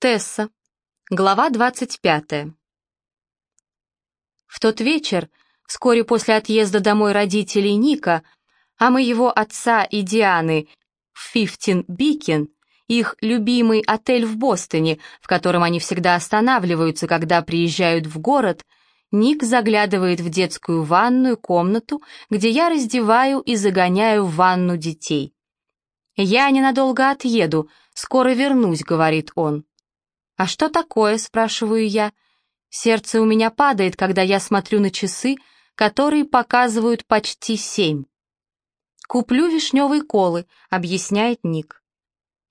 Тесса. Глава 25. В тот вечер, вскоре после отъезда домой родителей Ника, а моего отца и Дианы в Фифтин Бикин, их любимый отель в Бостоне, в котором они всегда останавливаются, когда приезжают в город, Ник заглядывает в детскую ванную комнату, где я раздеваю и загоняю в ванну детей. «Я ненадолго отъеду, скоро вернусь», — говорит он. «А что такое?» — спрашиваю я. Сердце у меня падает, когда я смотрю на часы, которые показывают почти семь. «Куплю вишневые колы», — объясняет Ник.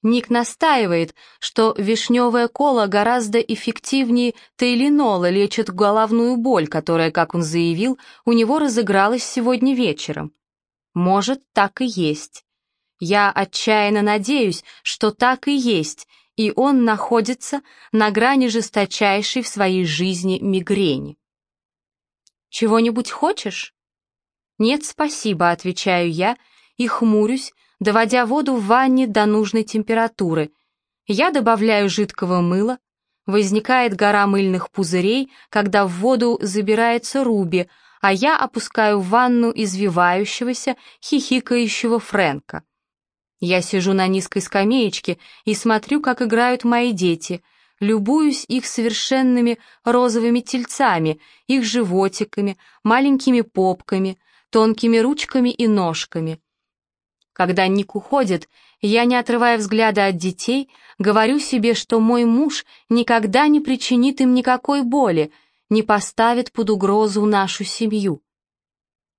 Ник настаивает, что вишневая кола гораздо эффективнее тейлинола лечит головную боль, которая, как он заявил, у него разыгралась сегодня вечером. Может, так и есть. Я отчаянно надеюсь, что так и есть, и он находится на грани жесточайшей в своей жизни мигрени. «Чего-нибудь хочешь?» «Нет, спасибо», — отвечаю я и хмурюсь, доводя воду в ванне до нужной температуры. Я добавляю жидкого мыла, возникает гора мыльных пузырей, когда в воду забирается Руби, а я опускаю в ванну извивающегося, хихикающего Фрэнка. Я сижу на низкой скамеечке и смотрю, как играют мои дети, любуюсь их совершенными розовыми тельцами, их животиками, маленькими попками, тонкими ручками и ножками. Когда Ник уходит, я, не отрывая взгляда от детей, говорю себе, что мой муж никогда не причинит им никакой боли, не поставит под угрозу нашу семью.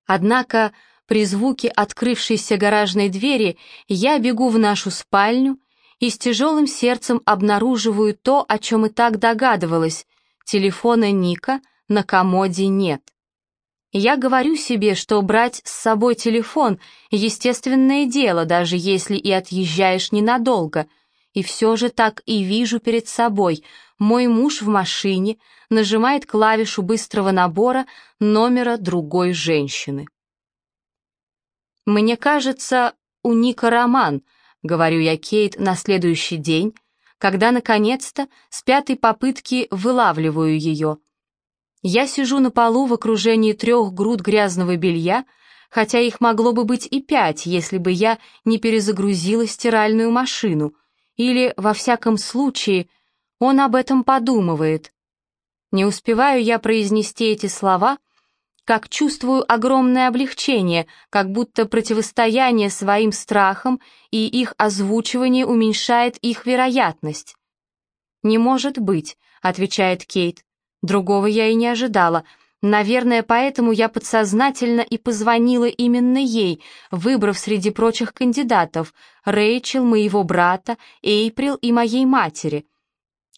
Однако при звуке открывшейся гаражной двери я бегу в нашу спальню и с тяжелым сердцем обнаруживаю то, о чем и так догадывалась. Телефона Ника на комоде нет. Я говорю себе, что брать с собой телефон — естественное дело, даже если и отъезжаешь ненадолго. И все же так и вижу перед собой. Мой муж в машине нажимает клавишу быстрого набора номера другой женщины. «Мне кажется, у Ника роман», — говорю я Кейт на следующий день, когда, наконец-то, с пятой попытки вылавливаю ее. Я сижу на полу в окружении трех груд грязного белья, хотя их могло бы быть и пять, если бы я не перезагрузила стиральную машину, или, во всяком случае, он об этом подумывает. Не успеваю я произнести эти слова — как чувствую огромное облегчение, как будто противостояние своим страхам и их озвучивание уменьшает их вероятность. «Не может быть», — отвечает Кейт. «Другого я и не ожидала. Наверное, поэтому я подсознательно и позвонила именно ей, выбрав среди прочих кандидатов Рэйчел, моего брата, Эйприл и моей матери».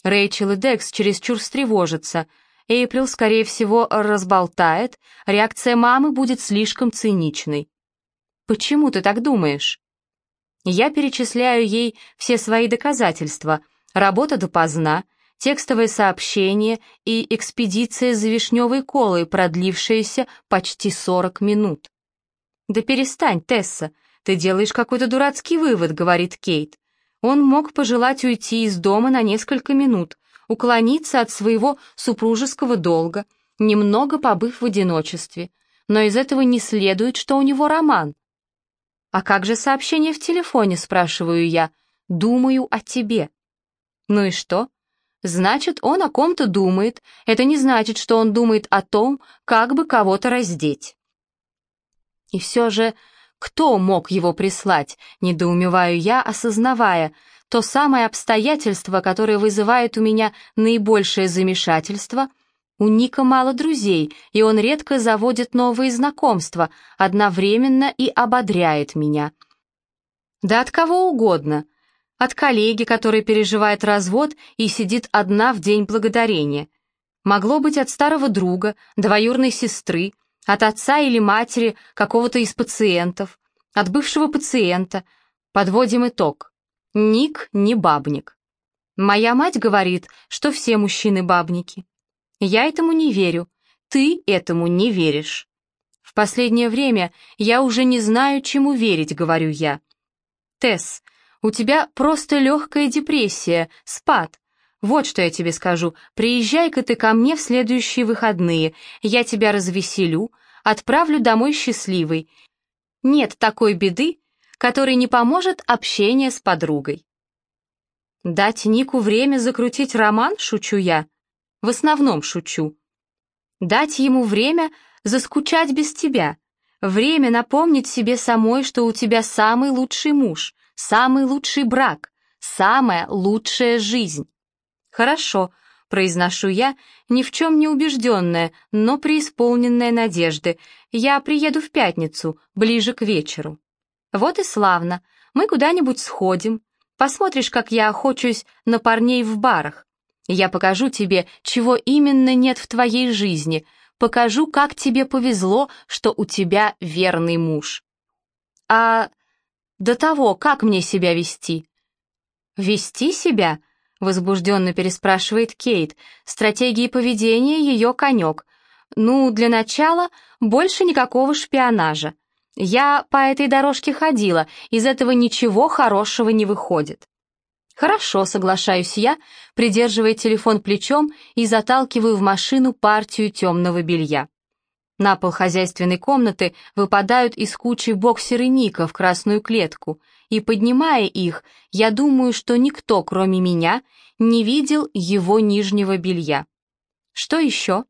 Рэйчел и Декс чересчур встревожатся — Эйприл, скорее всего, разболтает, реакция мамы будет слишком циничной. «Почему ты так думаешь?» Я перечисляю ей все свои доказательства, работа допоздна, текстовое сообщение и экспедиция за вишневой колой, продлившаяся почти 40 минут. «Да перестань, Тесса, ты делаешь какой-то дурацкий вывод», — говорит Кейт. Он мог пожелать уйти из дома на несколько минут, уклониться от своего супружеского долга, немного побыв в одиночестве, но из этого не следует, что у него роман. «А как же сообщение в телефоне?» — спрашиваю я. «Думаю о тебе». «Ну и что?» «Значит, он о ком-то думает. Это не значит, что он думает о том, как бы кого-то раздеть». И все же, кто мог его прислать, недоумеваю я, осознавая, то самое обстоятельство, которое вызывает у меня наибольшее замешательство, у Ника мало друзей, и он редко заводит новые знакомства, одновременно и ободряет меня. Да от кого угодно. От коллеги, который переживает развод и сидит одна в день благодарения. Могло быть от старого друга, двоюрной сестры, от отца или матери какого-то из пациентов, от бывшего пациента. Подводим итог. Ник не бабник. Моя мать говорит, что все мужчины бабники. Я этому не верю, ты этому не веришь. В последнее время я уже не знаю, чему верить, говорю я. Тесс, у тебя просто легкая депрессия, спад. Вот что я тебе скажу. Приезжай-ка ты ко мне в следующие выходные. Я тебя развеселю, отправлю домой счастливой. Нет такой беды, которой не поможет общение с подругой. Дать Нику время закрутить роман, шучу я. В основном шучу. Дать ему время заскучать без тебя. Время напомнить себе самой, что у тебя самый лучший муж, самый лучший брак, самая лучшая жизнь. «Хорошо», — произношу я, ни в чем не убежденная, но преисполненная надежды. «Я приеду в пятницу, ближе к вечеру». «Вот и славно. Мы куда-нибудь сходим. Посмотришь, как я охочусь на парней в барах. Я покажу тебе, чего именно нет в твоей жизни. Покажу, как тебе повезло, что у тебя верный муж». «А до того, как мне себя вести?» «Вести себя?» Возбужденно переспрашивает Кейт. Стратегии поведения ее конек. Ну, для начала, больше никакого шпионажа. Я по этой дорожке ходила, из этого ничего хорошего не выходит. Хорошо, соглашаюсь я, придерживая телефон плечом и заталкиваю в машину партию темного белья. На пол хозяйственной комнаты выпадают из кучи боксеры Ника в красную клетку — и, поднимая их, я думаю, что никто, кроме меня, не видел его нижнего белья. Что еще?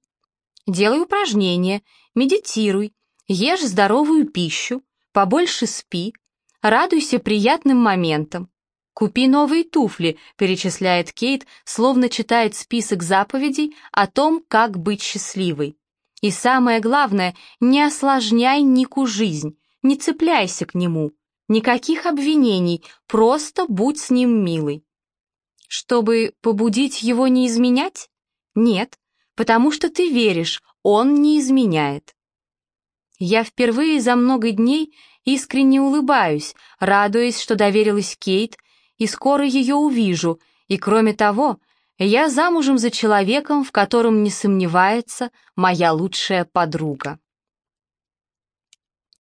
Делай упражнения, медитируй, ешь здоровую пищу, побольше спи, радуйся приятным моментам. «Купи новые туфли», — перечисляет Кейт, словно читает список заповедей о том, как быть счастливой. И самое главное, не осложняй Нику жизнь, не цепляйся к нему. Никаких обвинений, просто будь с ним милый. Чтобы побудить его не изменять? Нет, потому что ты веришь, он не изменяет. Я впервые за много дней искренне улыбаюсь, радуясь, что доверилась Кейт, и скоро ее увижу, и кроме того, я замужем за человеком, в котором не сомневается моя лучшая подруга.